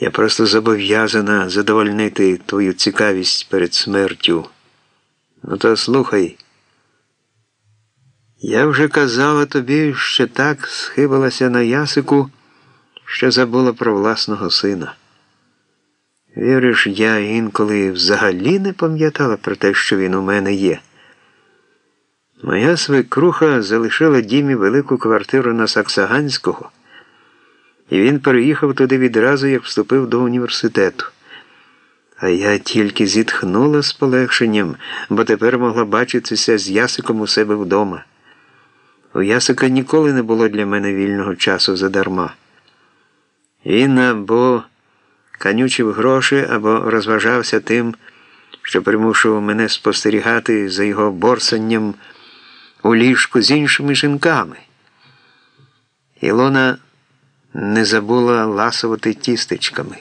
Я просто зобов'язана задовольнити твою цікавість перед смертю. Ну то слухай. Я вже казала тобі, що так схибилася на ясику, що забула про власного сина. Віриш, я інколи взагалі не пам'ятала про те, що він у мене є. Моя свекруха залишила Дімі велику квартиру на Саксаганського, і він переїхав туди відразу, як вступив до університету. А я тільки зітхнула з полегшенням, бо тепер могла бачитися з Ясиком у себе вдома. У Ясика ніколи не було для мене вільного часу задарма. Він або канючив гроші, або розважався тим, що примушував мене спостерігати за його борсанням у ліжку з іншими жінками. Ілона не забула ласувати тістечками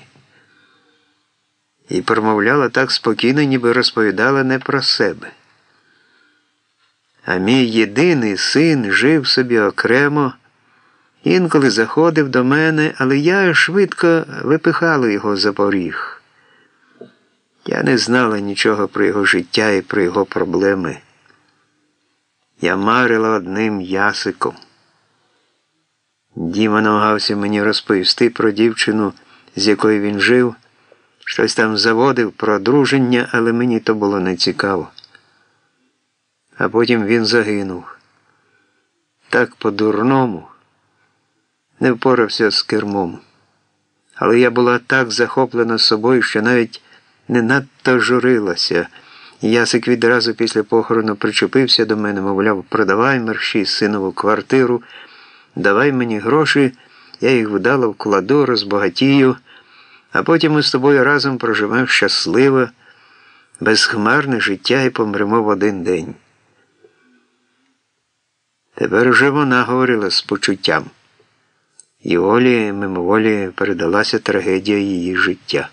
і промовляла так спокійно, ніби розповідала не про себе. А мій єдиний син жив собі окремо, інколи заходив до мене, але я швидко випихала його за поріг. Я не знала нічого про його життя і про його проблеми. Я марила одним ясиком. Діма намагався мені розповісти про дівчину, з якою він жив, щось там заводив про одруження, але мені то було не цікаво. А потім він загинув. Так по-дурному не впорався з кермом. Але я була так захоплена собою, що навіть не надто журилася. Ясик відразу після похорону причепився до мене, мовляв, продавай мерщій синову квартиру, давай мені гроші, я їх вдало вкладу, розбагатію, а потім ми з тобою разом проживемо щасливе, безхмарне життя і помремо в один день. Тепер уже вона говорила з почуттям, і Олі мимоволі передалася трагедія її життя.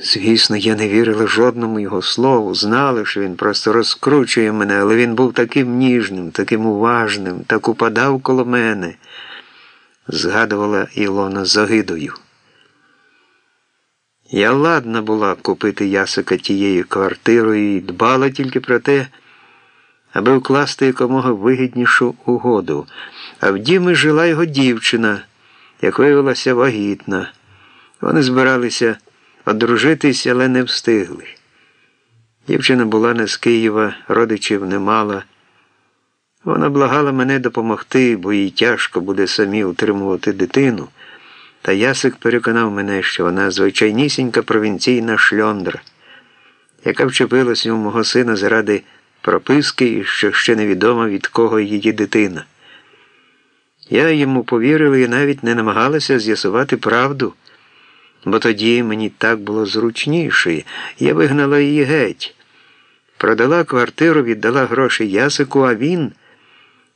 Звісно, я не вірила жодному його слову, знала, що він просто розкручує мене, але він був таким ніжним, таким уважним, так упадав коло мене, згадувала Ілона з огидою. Я ладна була купити ясика тією квартирою і дбала тільки про те, аби вкласти якомога вигіднішу угоду. А в Дімі жила його дівчина, як виявилася вагітна. Вони збиралися одружитись, але не встигли. Дівчина була не з Києва, родичів не мала. Вона благала мене допомогти, бо їй тяжко буде самі утримувати дитину. Та Ясик переконав мене, що вона звичайнісінька провінційна шльондра, яка вчепилась у мого сина заради прописки і що ще невідомо від кого її дитина. Я йому повірила і навіть не намагалася з'ясувати правду бо тоді мені так було зручніше. Я вигнала її геть. Продала квартиру, віддала гроші Ясику, а він,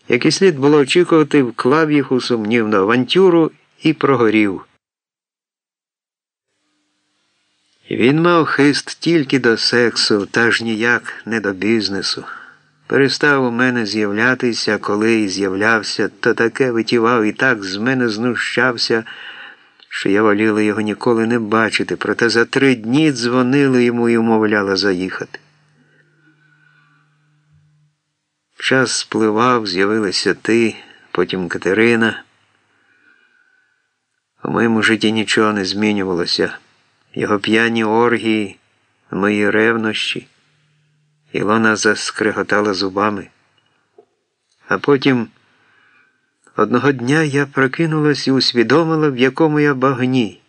як і слід було очікувати, вклав їх у сумнівну авантюру і прогорів. Він мав хист тільки до сексу, та ж ніяк не до бізнесу. Перестав у мене з'являтися, коли і з'являвся, то таке витівав і так з мене знущався що я воліла його ніколи не бачити, проте за три дні дзвонила йому і умовляла заїхати. Час спливав, з'явилася ти, потім Катерина. У моєму житті нічого не змінювалося. Його п'яні оргії, мої ревнощі. Ілона заскриготала зубами. А потім. Одного дня я прокинулась і усвідомила, в якому я багні.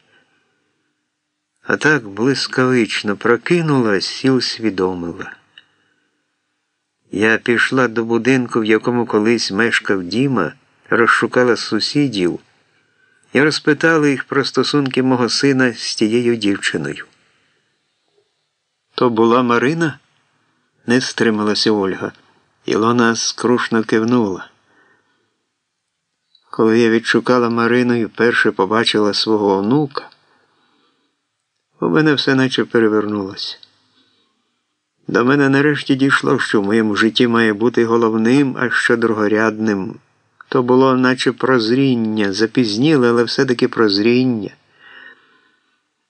А так блискавично прокинулась і усвідомила. Я пішла до будинку, в якому колись мешкав Діма, розшукала сусідів і розпитала їх про стосунки мого сина з тією дівчиною. То була Марина? не стрималася Ольга. Ілона скрушно кивнула. Коли я відшукала Марину і вперше побачила свого онука, у мене все наче перевернулося. До мене нарешті дійшло, що в моєму житті має бути головним, а що другорядним То було наче прозріння, запізніле, але все-таки прозріння.